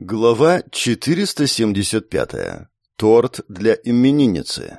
Глава 475. Торт для именинницы.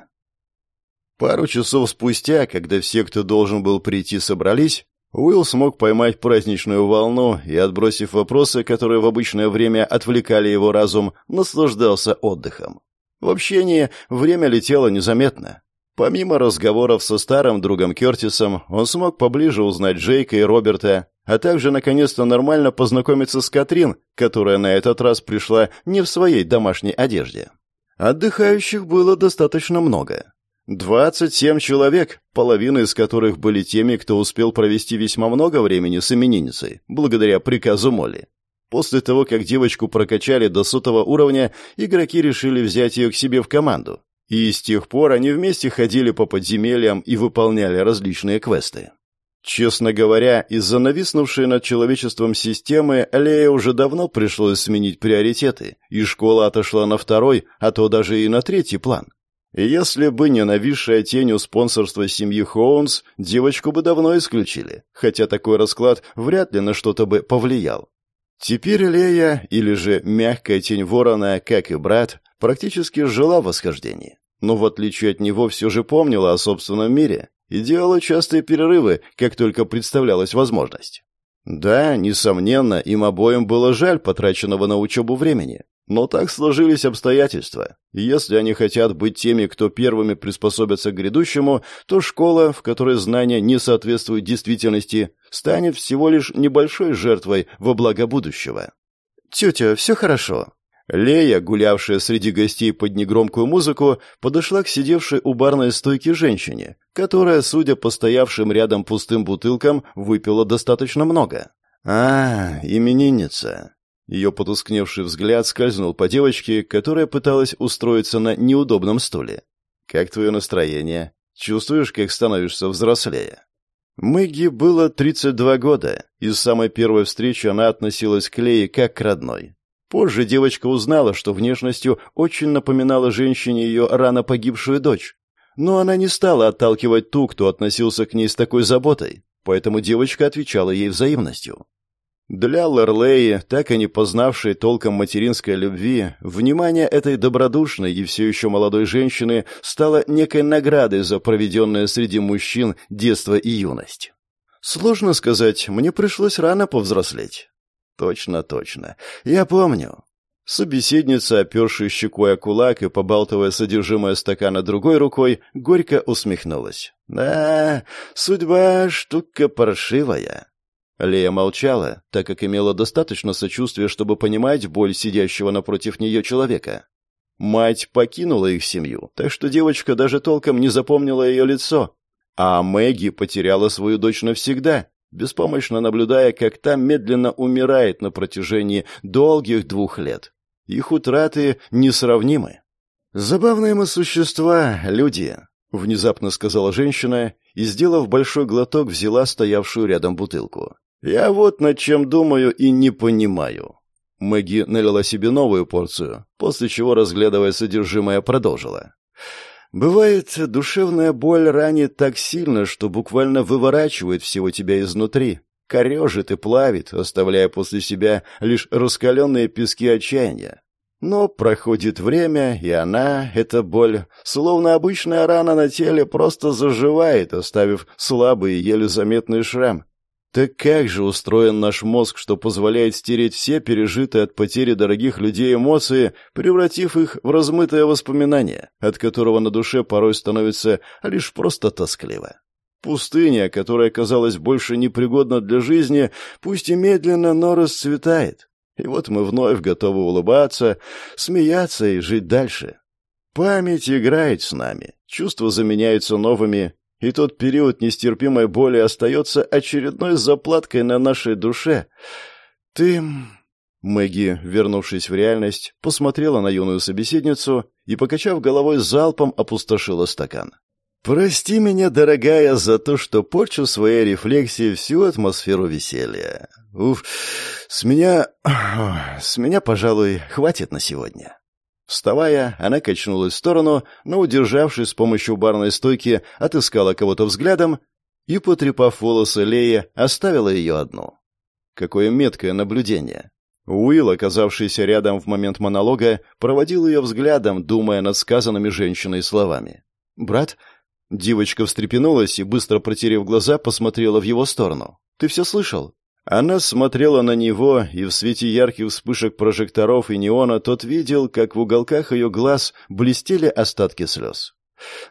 Пару часов спустя, когда все, кто должен был прийти, собрались, Уилл смог поймать праздничную волну и, отбросив вопросы, которые в обычное время отвлекали его разум, наслаждался отдыхом. В общении время летело незаметно. Помимо разговоров со старым другом Кертисом, он смог поближе узнать Джейка и Роберта, а также наконец-то нормально познакомиться с Катрин, которая на этот раз пришла не в своей домашней одежде. Отдыхающих было достаточно много. 27 человек, половина из которых были теми, кто успел провести весьма много времени с именинницей, благодаря приказу Молли. После того, как девочку прокачали до сотого уровня, игроки решили взять ее к себе в команду, и с тех пор они вместе ходили по подземельям и выполняли различные квесты. Честно говоря, из-за нависнувшей над человечеством системы Лея уже давно пришлось сменить приоритеты, и школа отошла на второй, а то даже и на третий план. Если бы не нависшая тенью спонсорства семьи Хоунс, девочку бы давно исключили, хотя такой расклад вряд ли на что-то бы повлиял. Теперь Лея, или же мягкая тень ворона, как и брат, практически жила в восхождении. Но в отличие от него все же помнила о собственном мире и делала частые перерывы, как только представлялась возможность. Да, несомненно, им обоим было жаль потраченного на учебу времени. Но так сложились обстоятельства. Если они хотят быть теми, кто первыми приспособится к грядущему, то школа, в которой знания не соответствуют действительности, станет всего лишь небольшой жертвой во благо будущего. «Тетя, все хорошо», Лея, гулявшая среди гостей под негромкую музыку, подошла к сидевшей у барной стойки женщине, которая, судя по стоявшим рядом пустым бутылкам, выпила достаточно много. «А, именинница». Ее потускневший взгляд скользнул по девочке, которая пыталась устроиться на неудобном стуле. «Как твое настроение? Чувствуешь, как становишься взрослее?» Мэгги было 32 года, и с самой первой встречи она относилась к Лее как к родной. Позже девочка узнала, что внешностью очень напоминала женщине ее рано погибшую дочь. Но она не стала отталкивать ту, кто относился к ней с такой заботой, поэтому девочка отвечала ей взаимностью. Для Лерлеи, так и не познавшей толком материнской любви, внимание этой добродушной и все еще молодой женщины стало некой наградой за проведенное среди мужчин детство и юность. Сложно сказать, мне пришлось рано повзрослеть. Точно, точно. Я помню. Собеседница, опершая щекой о кулак и побалтывая содержимое стакана другой рукой, горько усмехнулась. «Да, судьба — штука паршивая». Лея молчала, так как имела достаточно сочувствия, чтобы понимать боль сидящего напротив нее человека. Мать покинула их семью, так что девочка даже толком не запомнила ее лицо. А Мэгги потеряла свою дочь навсегда, беспомощно наблюдая, как та медленно умирает на протяжении долгих двух лет. Их утраты несравнимы. «Забавные мы существа, люди», — внезапно сказала женщина и, сделав большой глоток, взяла стоявшую рядом бутылку. «Я вот над чем думаю и не понимаю». Мэгги налила себе новую порцию, после чего, разглядывая содержимое, продолжила. Бывает, душевная боль ранит так сильно, что буквально выворачивает всего тебя изнутри, корежит и плавит, оставляя после себя лишь раскаленные пески отчаяния. Но проходит время, и она, эта боль, словно обычная рана на теле, просто заживает, оставив слабый и еле заметный шрам, так как же устроен наш мозг, что позволяет стереть все пережитые от потери дорогих людей эмоции, превратив их в размытое воспоминание, от которого на душе порой становится лишь просто тоскливо? Пустыня, которая казалась больше непригодна для жизни, пусть и медленно, но расцветает. И вот мы вновь готовы улыбаться, смеяться и жить дальше. Память играет с нами, чувства заменяются новыми, и тот период нестерпимой боли остается очередной заплаткой на нашей душе. Ты...» Мэгги, вернувшись в реальность, посмотрела на юную собеседницу и, покачав головой, залпом опустошила стакан. «Прости меня, дорогая, за то, что порчу своей рефлексией всю атмосферу веселья. Уф, с меня... с меня, пожалуй, хватит на сегодня». Вставая, она качнулась в сторону, но, удержавшись с помощью барной стойки, отыскала кого-то взглядом и, потрепав волосы Лея, оставила ее одну. Какое меткое наблюдение. Уилл, оказавшийся рядом в момент монолога, проводил ее взглядом, думая над сказанными женщиной словами. «Брат?» Девочка встрепенулась и, быстро протерев глаза, посмотрела в его сторону. «Ты все слышал?» Она смотрела на него, и в свете ярких вспышек прожекторов и неона тот видел, как в уголках ее глаз блестели остатки слез.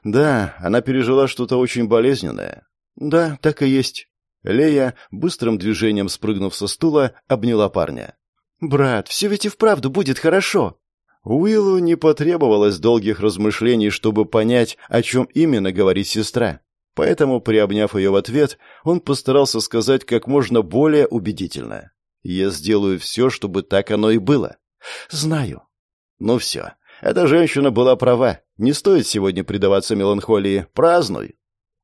Да, она пережила что-то очень болезненное. Да, так и есть. Лея, быстрым движением спрыгнув со стула, обняла парня. «Брат, все ведь и вправду будет хорошо!» Уиллу не потребовалось долгих размышлений, чтобы понять, о чем именно говорит сестра. Поэтому, приобняв ее в ответ, он постарался сказать как можно более убедительно. «Я сделаю все, чтобы так оно и было». «Знаю». «Ну все. Эта женщина была права. Не стоит сегодня предаваться меланхолии. Празднуй».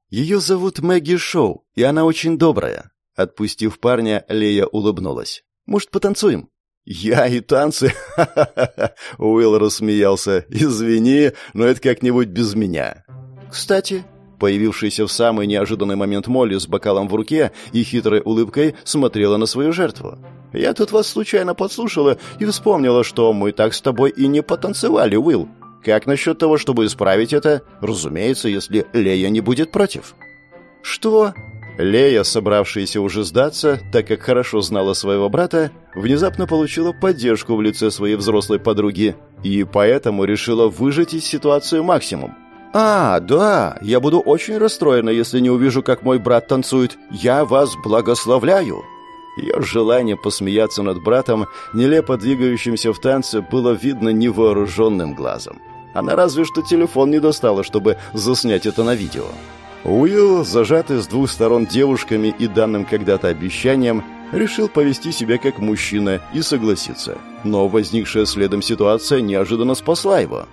«Ее зовут Мэгги Шоу, и она очень добрая». Отпустив парня, Лея улыбнулась. «Может, потанцуем?» «Я и танцы?» Уилл рассмеялся. «Извини, но это как-нибудь без меня». «Кстати...» Появившаяся в самый неожиданный момент Молли с бокалом в руке и хитрой улыбкой смотрела на свою жертву. «Я тут вас случайно подслушала и вспомнила, что мы так с тобой и не потанцевали, Уилл. Как насчет того, чтобы исправить это? Разумеется, если Лея не будет против». «Что?» Лея, собравшаяся уже сдаться, так как хорошо знала своего брата, внезапно получила поддержку в лице своей взрослой подруги и поэтому решила выжать из ситуации максимум. «А, да, я буду очень расстроена, если не увижу, как мой брат танцует. Я вас благословляю!» Ее желание посмеяться над братом, нелепо двигающимся в танце, было видно невооруженным глазом. Она разве что телефон не достала, чтобы заснять это на видео. Уилл, зажатый с двух сторон девушками и данным когда-то обещанием, решил повести себя как мужчина и согласиться. Но возникшая следом ситуация неожиданно спасла его.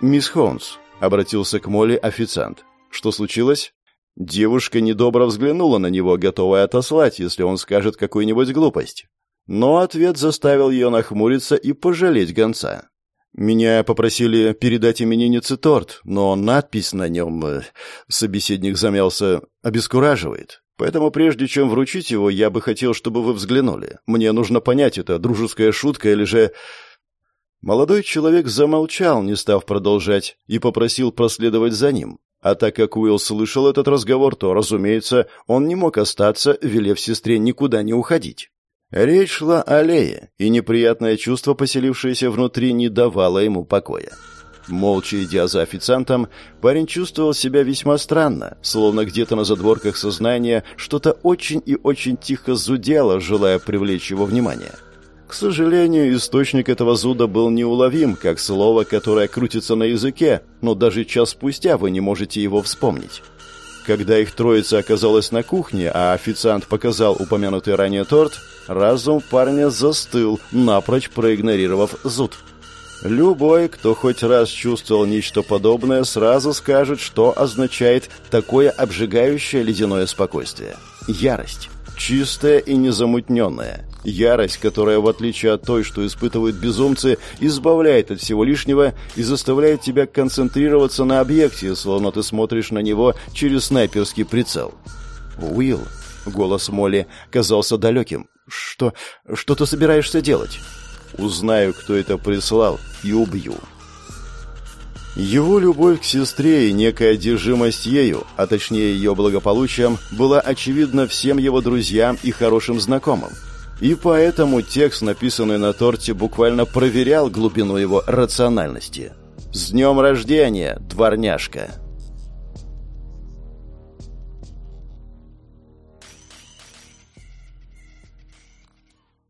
«Мисс Холмс», — обратился к Молли официант. «Что случилось?» Девушка недобро взглянула на него, готовая отослать, если он скажет какую-нибудь глупость. Но ответ заставил ее нахмуриться и пожалеть гонца. Меня попросили передать имениннице торт, но надпись на нем, э, собеседник замялся, обескураживает. Поэтому прежде чем вручить его, я бы хотел, чтобы вы взглянули. Мне нужно понять, это дружеская шутка или же... Молодой человек замолчал, не став продолжать, и попросил проследовать за ним. А так как Уилл слышал этот разговор, то, разумеется, он не мог остаться, велев сестре никуда не уходить. Речь шла о Лее, и неприятное чувство, поселившееся внутри, не давало ему покоя. Молча идя за официантом, парень чувствовал себя весьма странно, словно где-то на задворках сознания что-то очень и очень тихо зудело, желая привлечь его внимание. К сожалению, источник этого зуда был неуловим, как слово, которое крутится на языке, но даже час спустя вы не можете его вспомнить. Когда их троица оказалась на кухне, а официант показал упомянутый ранее торт, разум парня застыл, напрочь проигнорировав зуд. Любой, кто хоть раз чувствовал нечто подобное, сразу скажет, что означает такое обжигающее ледяное спокойствие. Ярость. Чистая и незамутненная. Ярость, которая, в отличие от той, что испытывают безумцы, избавляет от всего лишнего и заставляет тебя концентрироваться на объекте, словно ты смотришь на него через снайперский прицел. «Уилл», — голос Молли казался далеким, — «что... что ты собираешься делать?» «Узнаю, кто это прислал, и убью». Его любовь к сестре и некая одержимость ею, а точнее ее благополучием, была очевидна всем его друзьям и хорошим знакомым. И поэтому текст, написанный на торте, буквально проверял глубину его рациональности. «С днем рождения, дворняжка!»